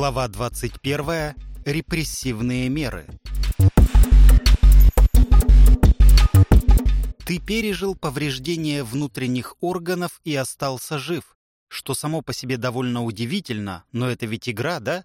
Глава 21. Репрессивные меры. Ты пережил повреждение внутренних органов и остался жив, что само по себе довольно удивительно, но это ведь игра, да?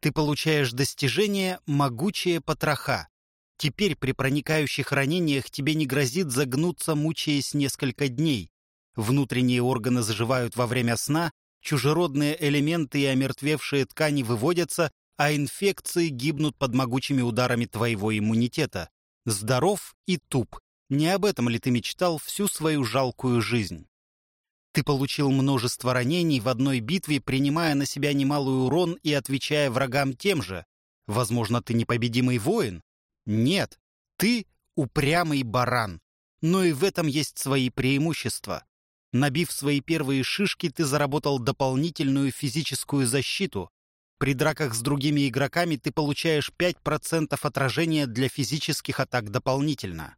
Ты получаешь достижение «могучие потроха». Теперь при проникающих ранениях тебе не грозит загнуться, мучаясь несколько дней. Внутренние органы заживают во время сна, чужеродные элементы и омертвевшие ткани выводятся, а инфекции гибнут под могучими ударами твоего иммунитета. Здоров и туп. Не об этом ли ты мечтал всю свою жалкую жизнь? Ты получил множество ранений в одной битве, принимая на себя немалый урон и отвечая врагам тем же. Возможно, ты непобедимый воин? Нет, ты упрямый баран. Но и в этом есть свои преимущества. Набив свои первые шишки, ты заработал дополнительную физическую защиту. При драках с другими игроками ты получаешь 5% отражения для физических атак дополнительно.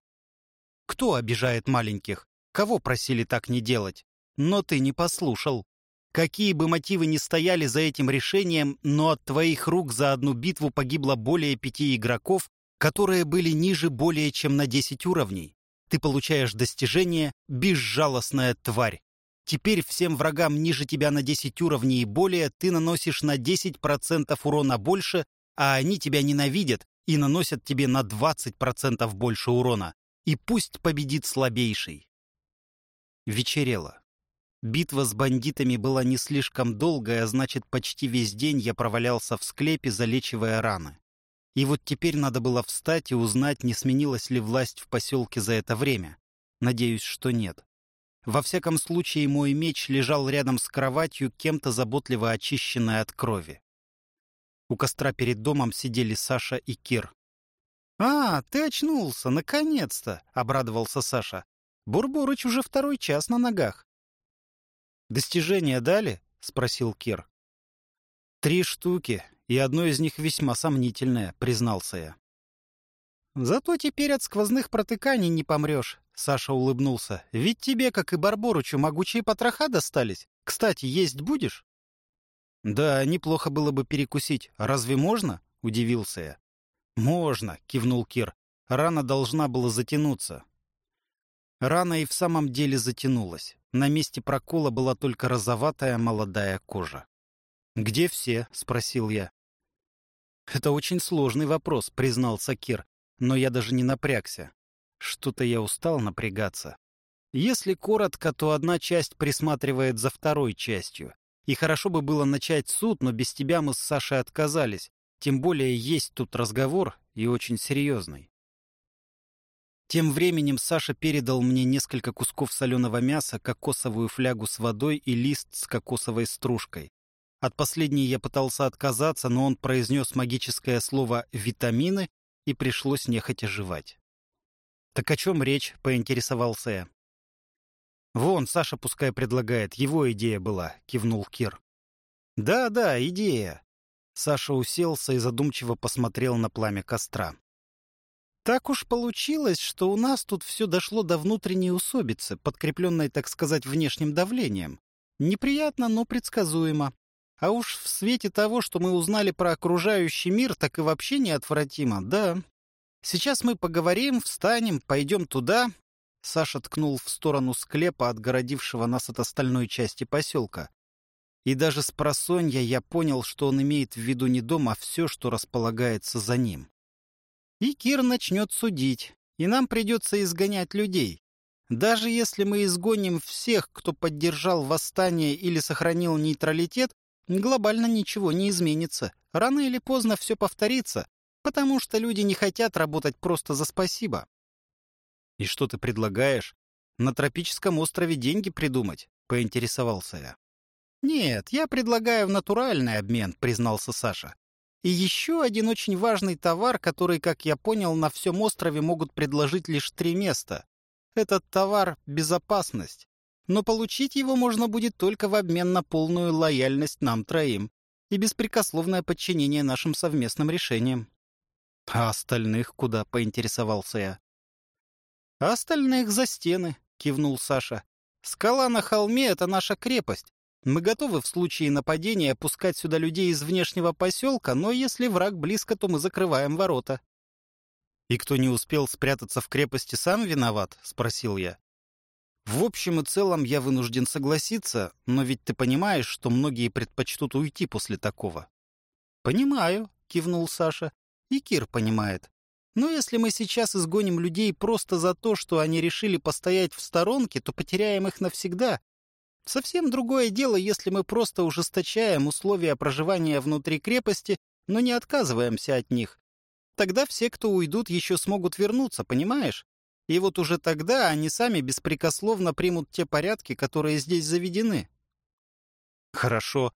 Кто обижает маленьких? Кого просили так не делать? Но ты не послушал. Какие бы мотивы ни стояли за этим решением, но от твоих рук за одну битву погибло более пяти игроков, которые были ниже более чем на 10 уровней ты получаешь достижение «Безжалостная тварь». Теперь всем врагам ниже тебя на 10 уровней и более ты наносишь на 10% урона больше, а они тебя ненавидят и наносят тебе на 20% больше урона. И пусть победит слабейший. Вечерело. Битва с бандитами была не слишком долгая, а значит, почти весь день я провалялся в склепе, залечивая раны. И вот теперь надо было встать и узнать, не сменилась ли власть в поселке за это время. Надеюсь, что нет. Во всяком случае, мой меч лежал рядом с кроватью, кем-то заботливо очищенной от крови. У костра перед домом сидели Саша и Кир. «А, ты очнулся, наконец-то!» — обрадовался Саша. «Бурборыч уже второй час на ногах». «Достижения дали?» — спросил Кир. «Три штуки и одно из них весьма сомнительное», — признался я. «Зато теперь от сквозных протыканий не помрешь», — Саша улыбнулся. «Ведь тебе, как и Барборучу, могучие потроха достались. Кстати, есть будешь?» «Да, неплохо было бы перекусить. Разве можно?» — удивился я. «Можно», — кивнул Кир. «Рана должна была затянуться». Рана и в самом деле затянулась. На месте прокола была только розоватая молодая кожа. «Где все?» — спросил я. «Это очень сложный вопрос», — признался Кир, но я даже не напрягся. Что-то я устал напрягаться. Если коротко, то одна часть присматривает за второй частью. И хорошо бы было начать суд, но без тебя мы с Сашей отказались. Тем более есть тут разговор, и очень серьезный. Тем временем Саша передал мне несколько кусков соленого мяса, кокосовую флягу с водой и лист с кокосовой стружкой. От последней я пытался отказаться, но он произнес магическое слово «витамины», и пришлось нехотя жевать. «Так о чем речь?» — поинтересовался я. «Вон, Саша пускай предлагает, его идея была», — кивнул Кир. «Да, да, идея». Саша уселся и задумчиво посмотрел на пламя костра. «Так уж получилось, что у нас тут все дошло до внутренней усобицы, подкрепленной, так сказать, внешним давлением. Неприятно, но предсказуемо. А уж в свете того, что мы узнали про окружающий мир, так и вообще неотвратимо, да. Сейчас мы поговорим, встанем, пойдем туда. Саша ткнул в сторону склепа, отгородившего нас от остальной части поселка. И даже с просонья я понял, что он имеет в виду не дом, а все, что располагается за ним. И Кир начнет судить, и нам придется изгонять людей. Даже если мы изгоним всех, кто поддержал восстание или сохранил нейтралитет, глобально ничего не изменится. Рано или поздно все повторится, потому что люди не хотят работать просто за спасибо. «И что ты предлагаешь? На тропическом острове деньги придумать?» — поинтересовался я. «Нет, я предлагаю натуральный обмен», — признался Саша. «И еще один очень важный товар, который, как я понял, на всем острове могут предложить лишь три места. Этот товар — безопасность но получить его можно будет только в обмен на полную лояльность нам троим и беспрекословное подчинение нашим совместным решениям. А остальных куда, поинтересовался я. А остальных за стены, кивнул Саша. Скала на холме — это наша крепость. Мы готовы в случае нападения пускать сюда людей из внешнего поселка, но если враг близко, то мы закрываем ворота». «И кто не успел спрятаться в крепости, сам виноват?» — спросил я. «В общем и целом я вынужден согласиться, но ведь ты понимаешь, что многие предпочтут уйти после такого». «Понимаю», — кивнул Саша. «И Кир понимает. Но если мы сейчас изгоним людей просто за то, что они решили постоять в сторонке, то потеряем их навсегда. Совсем другое дело, если мы просто ужесточаем условия проживания внутри крепости, но не отказываемся от них. Тогда все, кто уйдут, еще смогут вернуться, понимаешь? И вот уже тогда они сами беспрекословно примут те порядки, которые здесь заведены. Хорошо.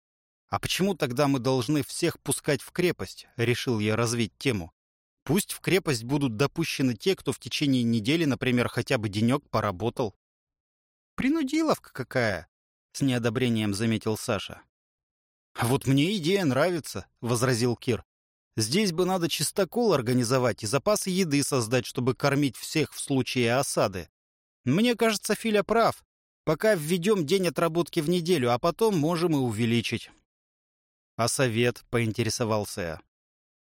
А почему тогда мы должны всех пускать в крепость? Решил я развить тему. Пусть в крепость будут допущены те, кто в течение недели, например, хотя бы денек поработал. Принудиловка какая, с неодобрением заметил Саша. «А вот мне идея нравится», — возразил Кир. «Здесь бы надо чистокол организовать и запасы еды создать, чтобы кормить всех в случае осады. Мне кажется, Филя прав. Пока введем день отработки в неделю, а потом можем и увеличить». «А совет?» — поинтересовался я.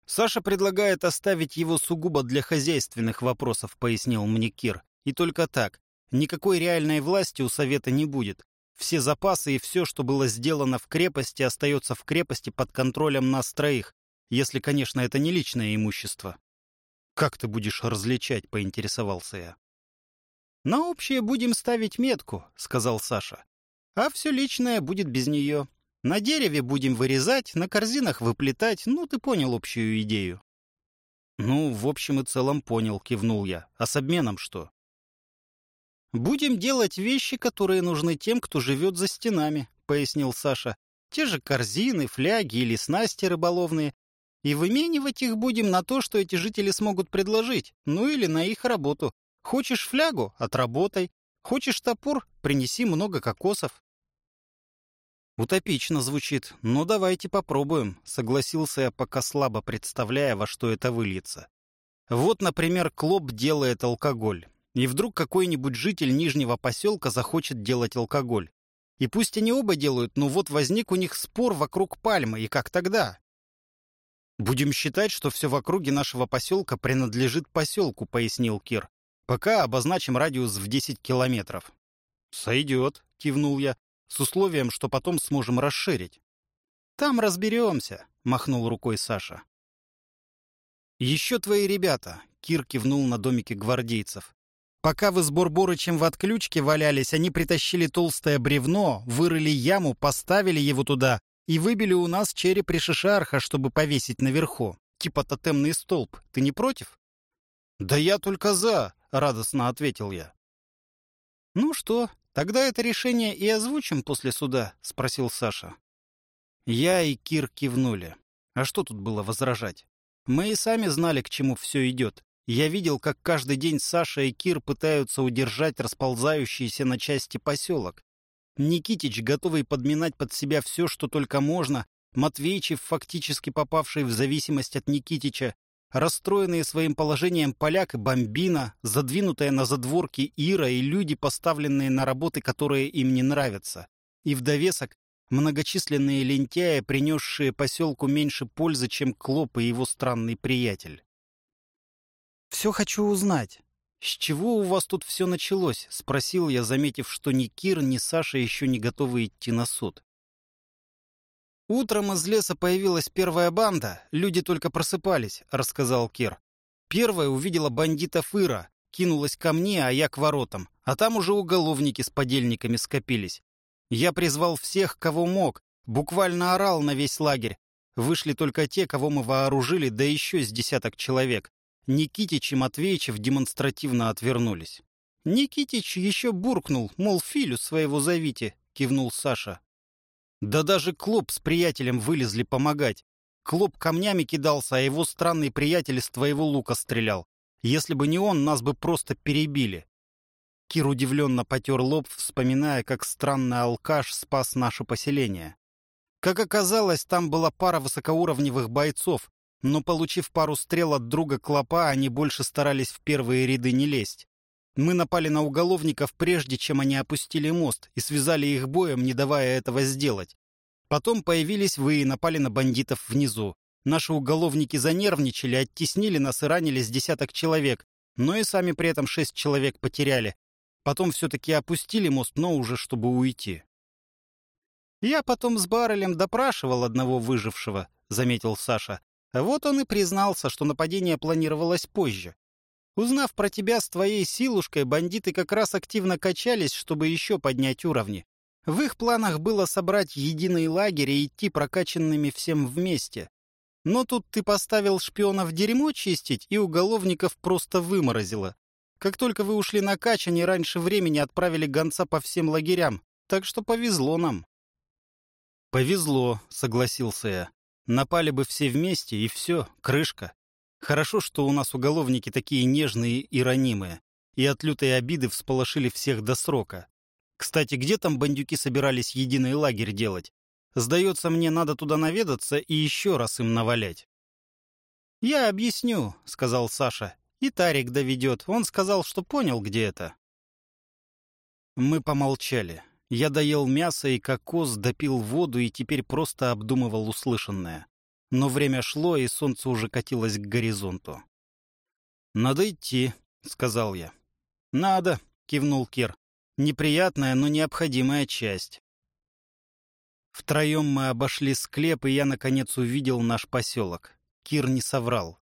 «Саша предлагает оставить его сугубо для хозяйственных вопросов», — пояснил мне Кир. «И только так. Никакой реальной власти у Совета не будет. Все запасы и все, что было сделано в крепости, остается в крепости под контролем нас троих, если, конечно, это не личное имущество». «Как ты будешь различать?» — поинтересовался я. «На общее будем ставить метку», — сказал Саша. «А все личное будет без нее. На дереве будем вырезать, на корзинах выплетать. Ну, ты понял общую идею. Ну, в общем и целом понял, кивнул я. А с обменом что? Будем делать вещи, которые нужны тем, кто живет за стенами, пояснил Саша. Те же корзины, фляги или снасти рыболовные. И выменивать их будем на то, что эти жители смогут предложить, ну или на их работу. Хочешь флягу — отработай. Хочешь топор — принеси много кокосов. «Утопично звучит, но давайте попробуем», — согласился я, пока слабо представляя, во что это выльется. Вот, например, Клоп делает алкоголь. И вдруг какой-нибудь житель Нижнего поселка захочет делать алкоголь. И пусть они оба делают, но вот возник у них спор вокруг пальмы, и как тогда? «Будем считать, что все в округе нашего поселка принадлежит поселку», — пояснил Кир. «Пока обозначим радиус в 10 километров». «Сойдет», — кивнул я с условием, что потом сможем расширить. «Там разберемся», — махнул рукой Саша. «Еще твои ребята», — Кир кивнул на домике гвардейцев. «Пока вы с Борборычем в отключке валялись, они притащили толстое бревно, вырыли яму, поставили его туда и выбили у нас череп Ришишарха, чтобы повесить наверху. Типа тотемный столб. Ты не против?» «Да я только за», — радостно ответил я. «Ну что, «Тогда это решение и озвучим после суда?» — спросил Саша. Я и Кир кивнули. А что тут было возражать? Мы и сами знали, к чему все идет. Я видел, как каждый день Саша и Кир пытаются удержать расползающийся на части поселок. Никитич, готовый подминать под себя все, что только можно, Матвейчев, фактически попавший в зависимость от Никитича, Расстроенные своим положением поляк и бомбина, задвинутая на задворки Ира и люди, поставленные на работы, которые им не нравятся. И в довесок многочисленные лентяи, принесшие поселку меньше пользы, чем Клоп и его странный приятель. «Все хочу узнать. С чего у вас тут все началось?» — спросил я, заметив, что ни Кир, ни Саша еще не готовы идти на суд. «Утром из леса появилась первая банда, люди только просыпались», — рассказал Кир. «Первая увидела бандита Фыра, кинулась ко мне, а я к воротам, а там уже уголовники с подельниками скопились. Я призвал всех, кого мог, буквально орал на весь лагерь. Вышли только те, кого мы вооружили, да еще с десяток человек. Никитич и Матвеичев демонстративно отвернулись. Никитич еще буркнул, мол, Филю своего зовите, кивнул Саша. Да даже Клоп с приятелем вылезли помогать. Клоп камнями кидался, а его странный приятель из твоего лука стрелял. Если бы не он, нас бы просто перебили. Кир удивленно потер лоб, вспоминая, как странный алкаш спас наше поселение. Как оказалось, там была пара высокоуровневых бойцов, но, получив пару стрел от друга Клопа, они больше старались в первые ряды не лезть. Мы напали на уголовников, прежде чем они опустили мост, и связали их боем, не давая этого сделать. Потом появились вы и напали на бандитов внизу. Наши уголовники занервничали, оттеснили нас и ранили с десяток человек, но и сами при этом шесть человек потеряли. Потом все-таки опустили мост, но уже чтобы уйти. «Я потом с Баррелем допрашивал одного выжившего», — заметил Саша. «Вот он и признался, что нападение планировалось позже. Узнав про тебя с твоей силушкой, бандиты как раз активно качались, чтобы еще поднять уровни. В их планах было собрать единый лагерь и идти прокачанными всем вместе. Но тут ты поставил шпионов дерьмо чистить, и уголовников просто выморозило. Как только вы ушли на кач, они раньше времени отправили гонца по всем лагерям, так что повезло нам. «Повезло», — согласился я. «Напали бы все вместе, и все, крышка. Хорошо, что у нас уголовники такие нежные и ранимые, и от лютой обиды всполошили всех до срока. Кстати, где там бандюки собирались единый лагерь делать? Сдается мне, надо туда наведаться и еще раз им навалять». «Я объясню», — сказал Саша. «И Тарик доведет. Он сказал, что понял, где это». Мы помолчали. Я доел мясо и кокос, допил воду и теперь просто обдумывал услышанное. Но время шло, и солнце уже катилось к горизонту. «Надо идти», — сказал я. «Надо», — кивнул Кир. «Неприятная, но необходимая часть». Втроем мы обошли склеп, и я, наконец, увидел наш поселок. Кир не соврал.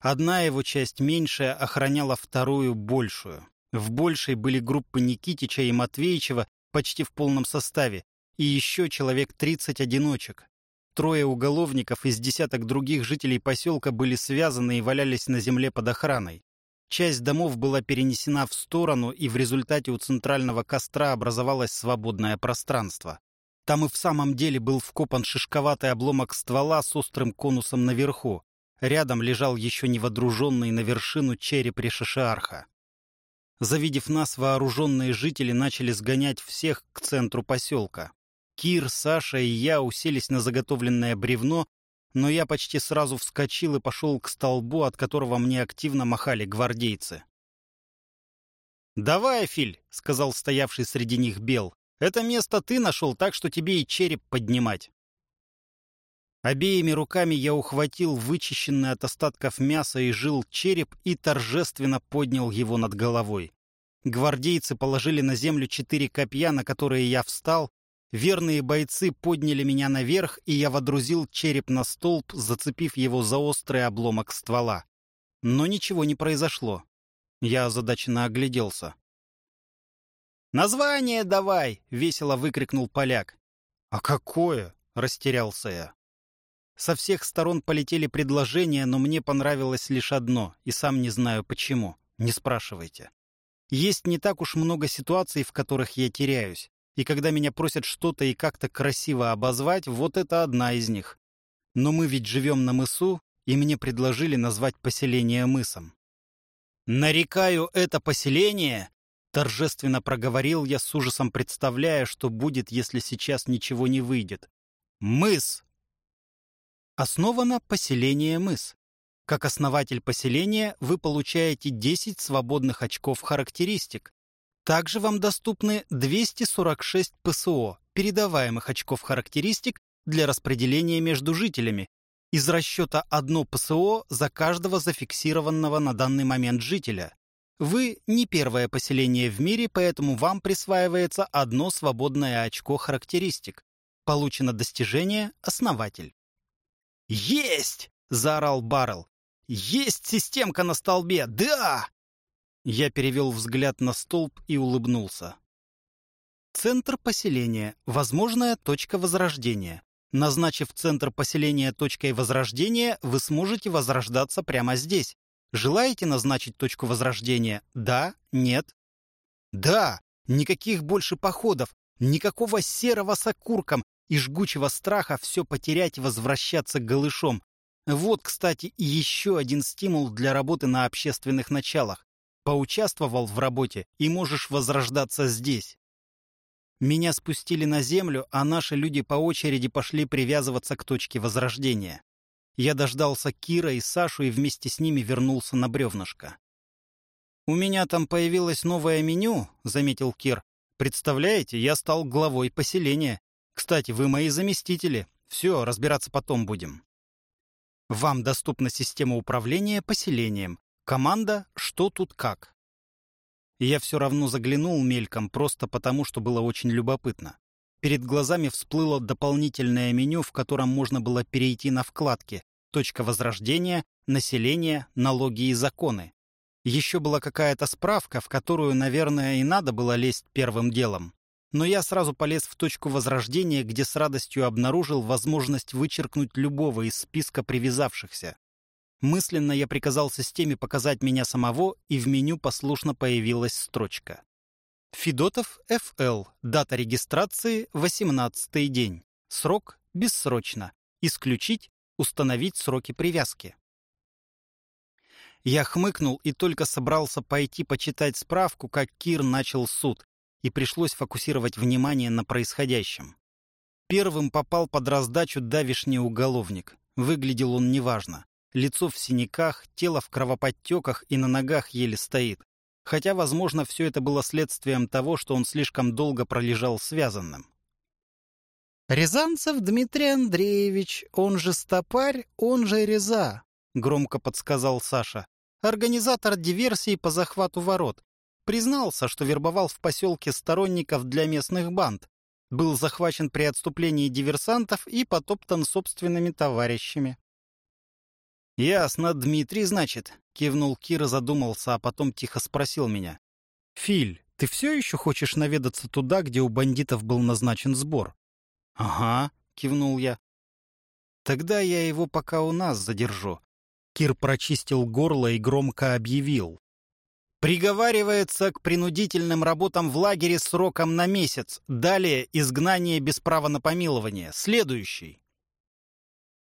Одна его часть, меньшая, охраняла вторую, большую. В большей были группы Никитича и Матвеичева, почти в полном составе, и еще человек 30 одиночек. Трое уголовников из десяток других жителей поселка были связаны и валялись на земле под охраной. Часть домов была перенесена в сторону, и в результате у центрального костра образовалось свободное пространство. Там и в самом деле был вкопан шишковатый обломок ствола с острым конусом наверху. Рядом лежал еще неводруженный на вершину череп решишиарха. Завидев нас, вооруженные жители начали сгонять всех к центру поселка. Кир, Саша и я уселись на заготовленное бревно, но я почти сразу вскочил и пошел к столбу, от которого мне активно махали гвардейцы. «Давай, Филь», — сказал стоявший среди них Бел, — «это место ты нашел, так что тебе и череп поднимать». Обеими руками я ухватил вычищенный от остатков мяса и жил череп и торжественно поднял его над головой. Гвардейцы положили на землю четыре копья, на которые я встал. Верные бойцы подняли меня наверх, и я водрузил череп на столб, зацепив его за острый обломок ствола. Но ничего не произошло. Я озадаченно огляделся. «Название давай!» — весело выкрикнул поляк. «А какое?» — растерялся я. Со всех сторон полетели предложения, но мне понравилось лишь одно, и сам не знаю почему. Не спрашивайте. Есть не так уж много ситуаций, в которых я теряюсь. И когда меня просят что-то и как-то красиво обозвать, вот это одна из них. Но мы ведь живем на мысу, и мне предложили назвать поселение мысом. «Нарекаю это поселение!» Торжественно проговорил я с ужасом, представляя, что будет, если сейчас ничего не выйдет. «Мыс!» Основано поселение Мыс. Как основатель поселения вы получаете 10 свободных очков характеристик. Также вам доступны 246 ПСО, передаваемых очков характеристик для распределения между жителями, из расчета одно ПСО за каждого зафиксированного на данный момент жителя. Вы не первое поселение в мире, поэтому вам присваивается одно свободное очко характеристик. Получено достижение «Основатель». «Есть!» — заорал Баррел. «Есть системка на столбе! Да!» Я перевел взгляд на столб и улыбнулся. Центр поселения. Возможная точка возрождения. Назначив центр поселения точкой возрождения, вы сможете возрождаться прямо здесь. Желаете назначить точку возрождения? Да? Нет? Да! Никаких больше походов, никакого серого с окурком, и жгучего страха все потерять и возвращаться голышом. Вот, кстати, еще один стимул для работы на общественных началах. Поучаствовал в работе и можешь возрождаться здесь. Меня спустили на землю, а наши люди по очереди пошли привязываться к точке возрождения. Я дождался Кира и Сашу и вместе с ними вернулся на бревнышко. «У меня там появилось новое меню», — заметил Кир. «Представляете, я стал главой поселения. Кстати, вы мои заместители. Все, разбираться потом будем». Вам доступна система управления поселением. Команда «Что тут как?». Я все равно заглянул мельком, просто потому, что было очень любопытно. Перед глазами всплыло дополнительное меню, в котором можно было перейти на вкладки «Точка возрождения», «Население», «Налоги и законы». Еще была какая-то справка, в которую, наверное, и надо было лезть первым делом. Но я сразу полез в точку возрождения, где с радостью обнаружил возможность вычеркнуть любого из списка привязавшихся. Мысленно я приказал системе показать меня самого, и в меню послушно появилась строчка. Федотов Ф.Л. Дата регистрации – 18 день. Срок – бессрочно. Исключить – установить сроки привязки. Я хмыкнул и только собрался пойти почитать справку, как Кир начал суд, и пришлось фокусировать внимание на происходящем. Первым попал под раздачу давишний уголовник. Выглядел он неважно. Лицо в синяках, тело в кровоподтеках и на ногах еле стоит. Хотя, возможно, все это было следствием того, что он слишком долго пролежал связанным. «Рязанцев Дмитрий Андреевич, он же Стопарь, он же Реза», — громко подсказал Саша организатор диверсии по захвату ворот, признался, что вербовал в поселке сторонников для местных банд, был захвачен при отступлении диверсантов и потоптан собственными товарищами. «Ясно, Дмитрий, значит», — кивнул Кир и задумался, а потом тихо спросил меня. «Филь, ты все еще хочешь наведаться туда, где у бандитов был назначен сбор?» «Ага», — кивнул я. «Тогда я его пока у нас задержу. Кир прочистил горло и громко объявил. Приговаривается к принудительным работам в лагере сроком на месяц. Далее изгнание без права на помилование. Следующий.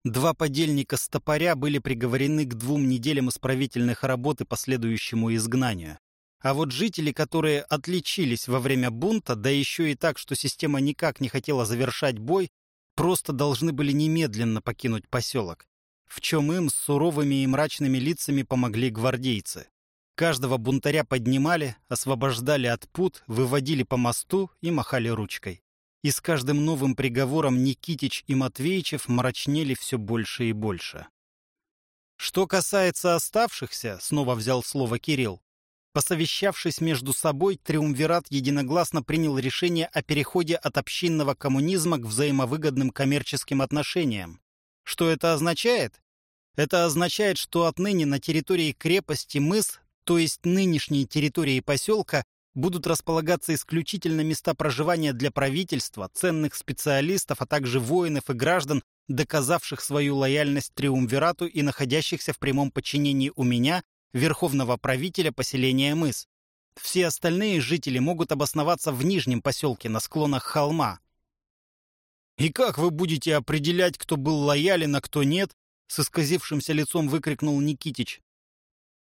Два подельника с топоря были приговорены к двум неделям исправительных работ и последующему изгнанию. А вот жители, которые отличились во время бунта, да еще и так, что система никак не хотела завершать бой, просто должны были немедленно покинуть поселок в чем им с суровыми и мрачными лицами помогли гвардейцы. Каждого бунтаря поднимали, освобождали от пут, выводили по мосту и махали ручкой. И с каждым новым приговором Никитич и Матвеичев мрачнели все больше и больше. Что касается оставшихся, снова взял слово Кирилл, Посовещавшись между собой, Триумвират единогласно принял решение о переходе от общинного коммунизма к взаимовыгодным коммерческим отношениям. Что это означает? Это означает, что отныне на территории крепости мыс, то есть нынешней территории поселка, будут располагаться исключительно места проживания для правительства, ценных специалистов, а также воинов и граждан, доказавших свою лояльность Триумвирату и находящихся в прямом подчинении у меня, верховного правителя поселения мыс. Все остальные жители могут обосноваться в нижнем поселке на склонах холма, «И как вы будете определять, кто был лоялен, а кто нет?» С исказившимся лицом выкрикнул Никитич.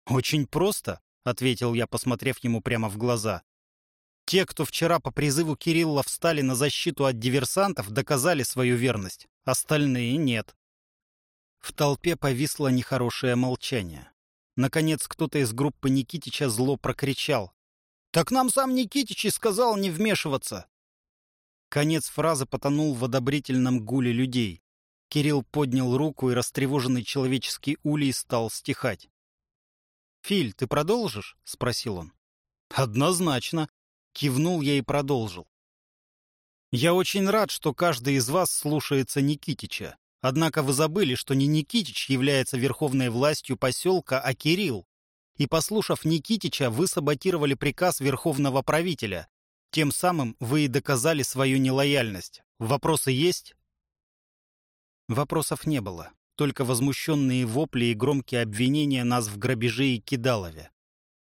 «Очень просто», — ответил я, посмотрев ему прямо в глаза. «Те, кто вчера по призыву Кирилла встали на защиту от диверсантов, доказали свою верность. Остальные нет». В толпе повисло нехорошее молчание. Наконец кто-то из группы Никитича зло прокричал. «Так нам сам Никитич и сказал не вмешиваться!» Конец фразы потонул в одобрительном гуле людей. Кирилл поднял руку, и растревоженный человеческий улей стал стихать. «Филь, ты продолжишь?» — спросил он. «Однозначно!» — кивнул я и продолжил. «Я очень рад, что каждый из вас слушается Никитича. Однако вы забыли, что не Никитич является верховной властью поселка, а Кирилл. И, послушав Никитича, вы саботировали приказ верховного правителя, тем самым вы и доказали свою нелояльность. Вопросы есть? Вопросов не было. Только возмущенные вопли и громкие обвинения нас в грабеже и кидалове.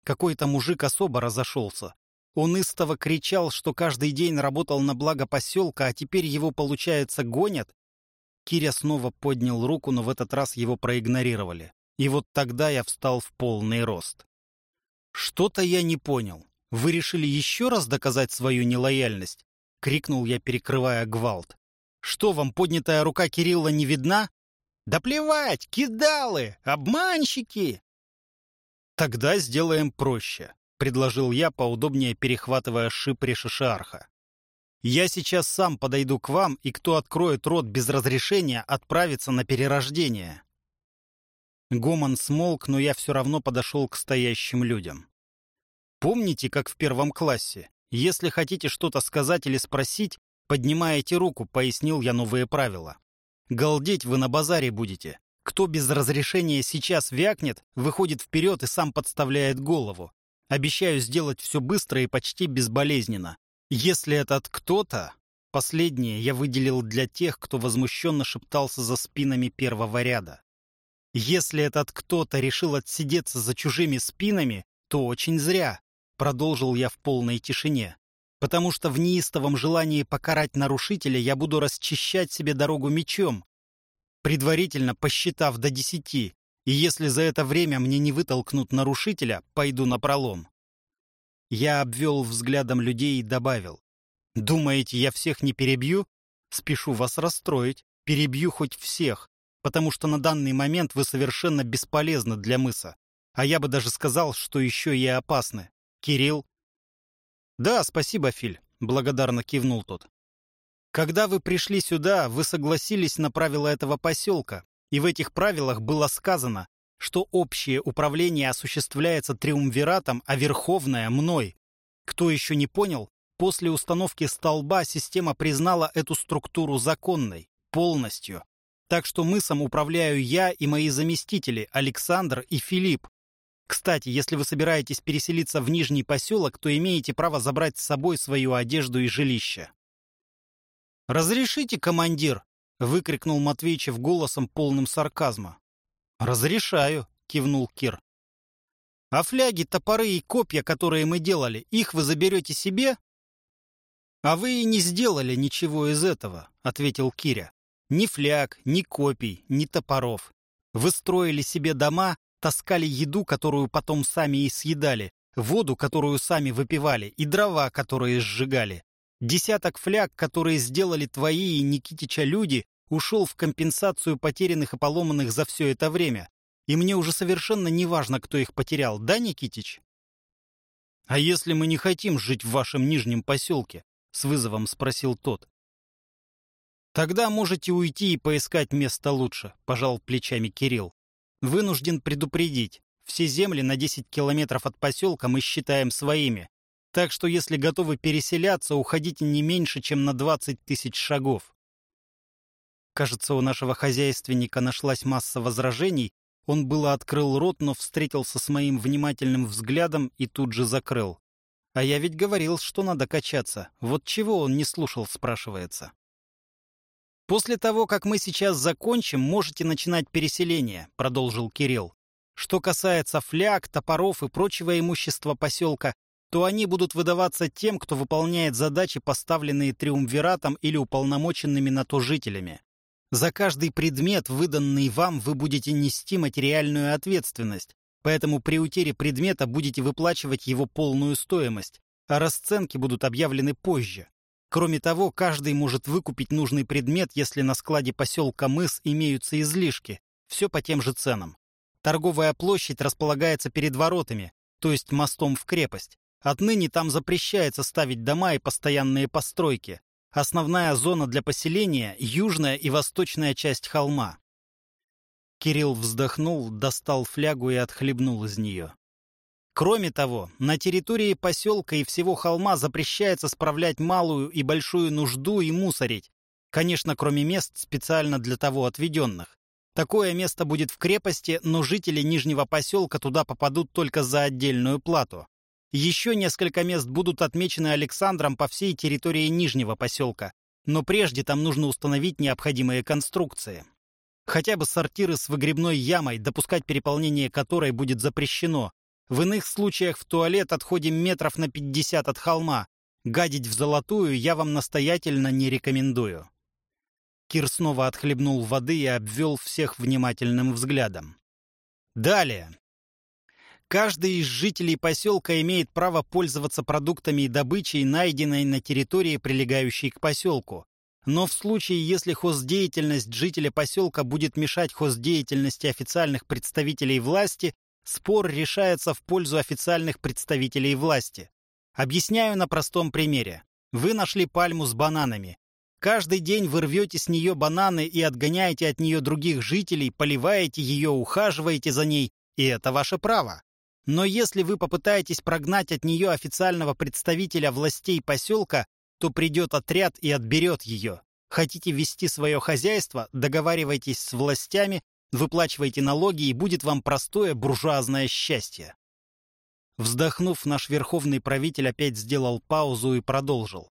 Какой-то мужик особо разошелся. Он истово кричал, что каждый день работал на благо поселка, а теперь его, получается, гонят. Киря снова поднял руку, но в этот раз его проигнорировали. И вот тогда я встал в полный рост. Что-то я не понял. Вы решили еще раз доказать свою нелояльность?» — крикнул я, перекрывая гвалт. «Что, вам поднятая рука Кирилла не видна?» «Да плевать! Кидалы! Обманщики!» «Тогда сделаем проще. предложил я, поудобнее перехватывая шип Решишарха. «Я сейчас сам подойду к вам, и кто откроет рот без разрешения, отправится на перерождение». Гомон смолк, но я все равно подошел к стоящим людям. «Помните, как в первом классе? Если хотите что-то сказать или спросить, поднимаете руку», — пояснил я новые правила. «Галдеть вы на базаре будете. Кто без разрешения сейчас вякнет, выходит вперед и сам подставляет голову. Обещаю сделать все быстро и почти безболезненно. Если этот кто-то... Последнее я выделил для тех, кто возмущенно шептался за спинами первого ряда. Если этот кто-то решил отсидеться за чужими спинами, то очень зря, продолжил я в полной тишине. Потому что в неистовом желании покарать нарушителя я буду расчищать себе дорогу мечом, предварительно посчитав до десяти, и если за это время мне не вытолкнут нарушителя, пойду на пролом. Я обвел взглядом людей и добавил. «Думаете, я всех не перебью? Спешу вас расстроить. Перебью хоть всех, потому что на данный момент вы совершенно бесполезны для мыса. А я бы даже сказал, что еще и опасны. Кирилл?» «Да, спасибо, Филь», — благодарно кивнул тот. «Когда вы пришли сюда, вы согласились на правила этого поселка, и в этих правилах было сказано, что общее управление осуществляется триумвиратом, а верховное — мной. Кто еще не понял, после установки столба система признала эту структуру законной, полностью. Так что мысом управляю я и мои заместители, Александр и Филипп. Кстати, если вы собираетесь переселиться в Нижний поселок, то имеете право забрать с собой свою одежду и жилище. «Разрешите, командир?» выкрикнул Матвейчев голосом полным сарказма. «Разрешаю», — кивнул Кир. «А фляги, топоры и копья, которые мы делали, их вы заберете себе?» «А вы и не сделали ничего из этого», — ответил Киря. «Ни фляг, ни копий, ни топоров. Вы строили себе дома, таскали еду, которую потом сами и съедали, воду, которую сами выпивали, и дрова, которые сжигали. Десяток фляг, которые сделали твои и Никитича люди, ушел в компенсацию потерянных и поломанных за все это время. И мне уже совершенно не важно, кто их потерял, да, Никитич? «А если мы не хотим жить в вашем нижнем поселке?» — с вызовом спросил тот. «Тогда можете уйти и поискать место лучше», — пожал плечами Кирилл. «Вынужден предупредить. Все земли на 10 километров от поселка мы считаем своими. Так что если готовы переселяться, уходите не меньше, чем на 20 тысяч шагов. Кажется, у нашего хозяйственника нашлась масса возражений. Он было открыл рот, но встретился с моим внимательным взглядом и тут же закрыл. А я ведь говорил, что надо качаться. Вот чего он не слушал, спрашивается. «После того, как мы сейчас закончим, можете начинать переселение», — продолжил Кирилл. «Что касается фляг, топоров и прочего имущества поселка, то они будут выдаваться тем, кто выполняет задачи, поставленные триумвиратом или уполномоченными на то жителями. За каждый предмет, выданный вам, вы будете нести материальную ответственность, поэтому при утере предмета будете выплачивать его полную стоимость, а расценки будут объявлены позже. Кроме того, каждый может выкупить нужный предмет, если на складе поселка Мыс имеются излишки, все по тем же ценам. Торговая площадь располагается перед воротами, то есть мостом в крепость. Отныне там запрещается ставить дома и постоянные постройки. Основная зона для поселения — южная и восточная часть холма. Кирилл вздохнул, достал флягу и отхлебнул из нее. Кроме того, на территории поселка и всего холма запрещается справлять малую и большую нужду и мусорить. Конечно, кроме мест, специально для того отведенных. Такое место будет в крепости, но жители Нижнего поселка туда попадут только за отдельную плату. Еще несколько мест будут отмечены Александром по всей территории Нижнего поселка, но прежде там нужно установить необходимые конструкции. Хотя бы сортиры с выгребной ямой, допускать переполнение которой будет запрещено. В иных случаях в туалет отходим метров на 50 от холма. Гадить в золотую я вам настоятельно не рекомендую. Кир снова отхлебнул воды и обвел всех внимательным взглядом. Далее. Каждый из жителей поселка имеет право пользоваться продуктами и добычей, найденной на территории, прилегающей к поселку. Но в случае, если хоздеятельность жителя поселка будет мешать хоздеятельности официальных представителей власти, Спор решается в пользу официальных представителей власти. Объясняю на простом примере. Вы нашли пальму с бананами. Каждый день вы рвете с нее бананы и отгоняете от нее других жителей, поливаете ее, ухаживаете за ней, и это ваше право. Но если вы попытаетесь прогнать от нее официального представителя властей поселка, то придет отряд и отберет ее. Хотите вести свое хозяйство, договаривайтесь с властями, выплачивайте налоги, и будет вам простое буржуазное счастье. Вздохнув, наш верховный правитель опять сделал паузу и продолжил.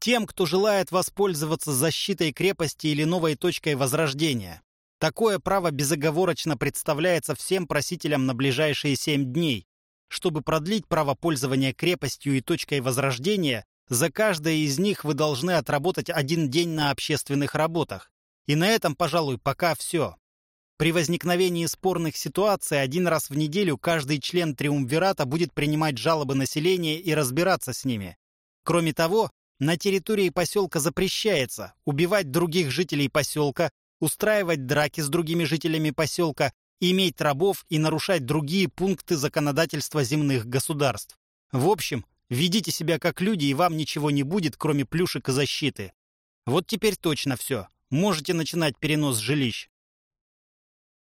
Тем, кто желает воспользоваться защитой крепости или новой точкой возрождения. Такое право безоговорочно представляется всем просителям на ближайшие семь дней. Чтобы продлить право пользования крепостью и точкой возрождения, за каждое из них вы должны отработать один день на общественных работах. И на этом, пожалуй, пока все. При возникновении спорных ситуаций один раз в неделю каждый член Триумвирата будет принимать жалобы населения и разбираться с ними. Кроме того, на территории поселка запрещается убивать других жителей поселка, устраивать драки с другими жителями поселка, иметь рабов и нарушать другие пункты законодательства земных государств. В общем, ведите себя как люди, и вам ничего не будет, кроме плюшек и защиты. Вот теперь точно все. Можете начинать перенос жилищ.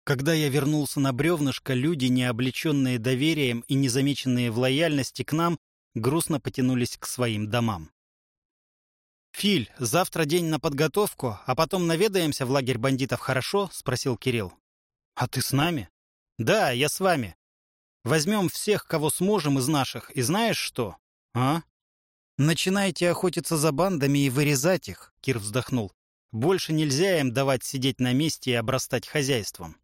Когда я вернулся на бревнышко, люди, не облеченные доверием и незамеченные в лояльности к нам, грустно потянулись к своим домам. «Филь, завтра день на подготовку, а потом наведаемся в лагерь бандитов, хорошо?» — спросил Кирилл. «А ты с нами?» «Да, я с вами. Возьмем всех, кого сможем из наших, и знаешь что?» «А?» «Начинайте охотиться за бандами и вырезать их», — Кир вздохнул. «Больше нельзя им давать сидеть на месте и обрастать хозяйством».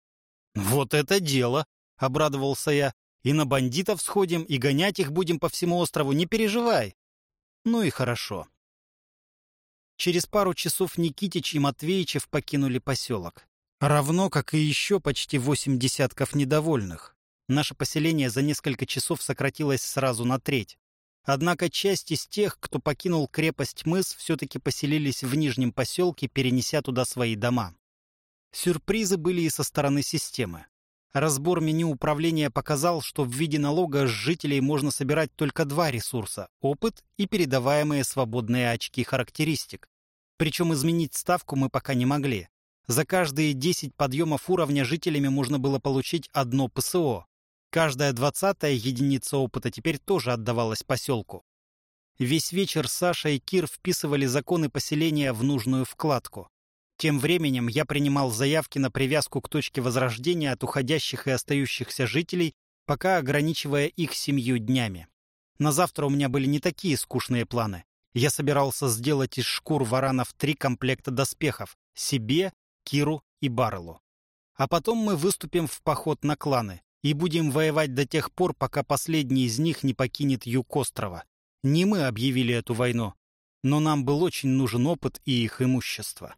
«Вот это дело!» — обрадовался я. «И на бандитов сходим, и гонять их будем по всему острову, не переживай!» «Ну и хорошо». Через пару часов Никитич и Матвеичев покинули поселок. Равно, как и еще почти восемь десятков недовольных. Наше поселение за несколько часов сократилось сразу на треть. Однако часть из тех, кто покинул крепость мыс, все-таки поселились в Нижнем поселке, перенеся туда свои дома. Сюрпризы были и со стороны системы. Разбор меню управления показал, что в виде налога с жителей можно собирать только два ресурса – опыт и передаваемые свободные очки характеристик. Причем изменить ставку мы пока не могли. За каждые 10 подъемов уровня жителями можно было получить одно ПСО. Каждая двадцатая единица опыта теперь тоже отдавалась поселку. Весь вечер Саша и Кир вписывали законы поселения в нужную вкладку. Тем временем я принимал заявки на привязку к точке возрождения от уходящих и остающихся жителей, пока ограничивая их семью днями. На завтра у меня были не такие скучные планы. Я собирался сделать из шкур варанов три комплекта доспехов — себе, Киру и Баррелу. А потом мы выступим в поход на кланы и будем воевать до тех пор, пока последний из них не покинет юг острова. Не мы объявили эту войну, но нам был очень нужен опыт и их имущество.